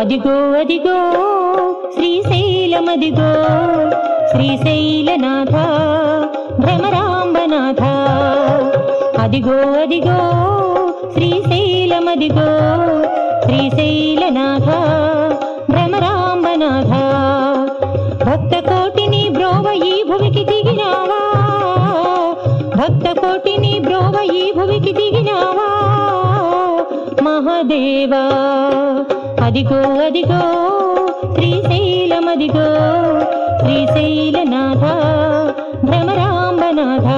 అదిగో అదిగో శ్రీశైలమదిగో శ్రీశైలనాథ భ్రమరాంబనాథ. అదిగో అదిగో శ్రీశైలమదిగో శ్రీశైలనాథ భ్రమరాంబనాథ. భక్త కోటిని బ్రోవ ఈ భువికి దిగినావా? భక్త కోటిని బ్రోవ ఈ భువికి దిగినావా? మహాదేవా అదిగో అదిగో మదిగో శ్రీశైలనాథ భ్రమరాంబనాథ.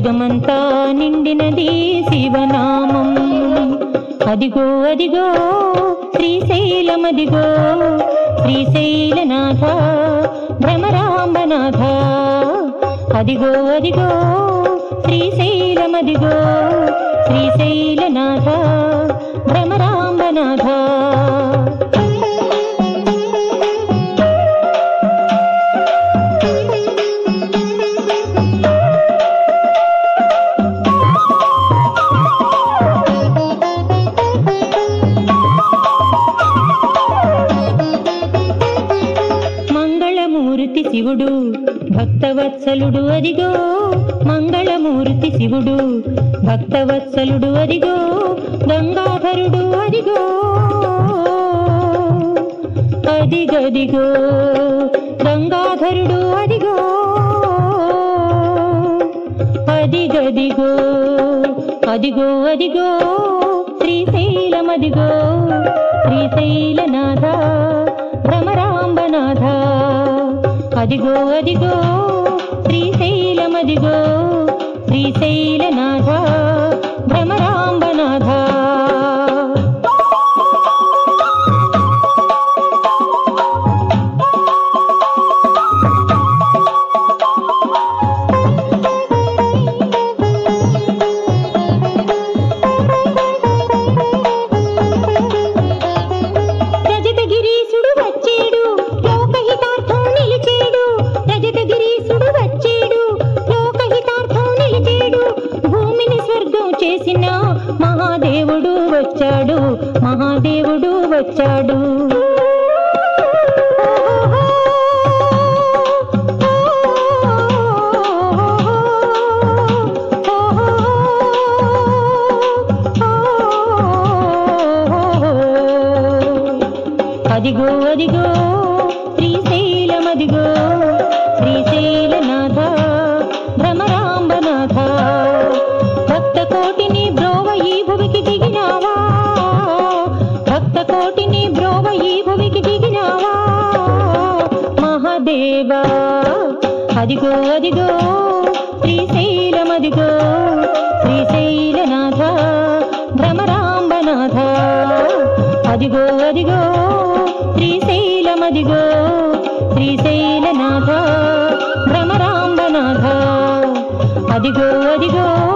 జగమంతా నిండినది శివనామం. అదిగో అదిగో శ్రీశైలమదిగో శ్రీశైలనాథ భ్రమరాంబనాథ. అదిగో అదిగో శ్రీశైలమదిగో శ్రీశైలనాథ భ్రమరాంబనాథ. శివుడు భక్తవత్సలుడు అదిగో మంగళమూర్తి శివుడు భక్తవత్సలుడు అదిగో గంగాధరుడు అదిగో. అదిగదిగో గంగాధరుడు అదిగో. అదిగదిగో అదిగో అదిగో శ్రీశైలమదిగో శ్రీశైలనాథ. అదిగో అదిగో శ్రీశైలమదిగో శ్రీశైలనాథ భ్రమరాంబనాథ. రజతగిరీశుడు వచ్చేడు చేసిన మహాదేవుడు వచ్చాడు మహాదేవుడు వచ్చాడు. అదిగో అదిగో శ్రీశైలమదిగో శ్రీశైలనాథ. దేవా. అదిగో అదిగో శ్రీశైలం అదిగో శ్రీశైలనాథ భ్రమరాంబనాథ. అదిగో అదిగో శ్రీశైలం అదిగో శ్రీశైలనాథ భ్రమరాంబనాథ. అదిగో అదిగో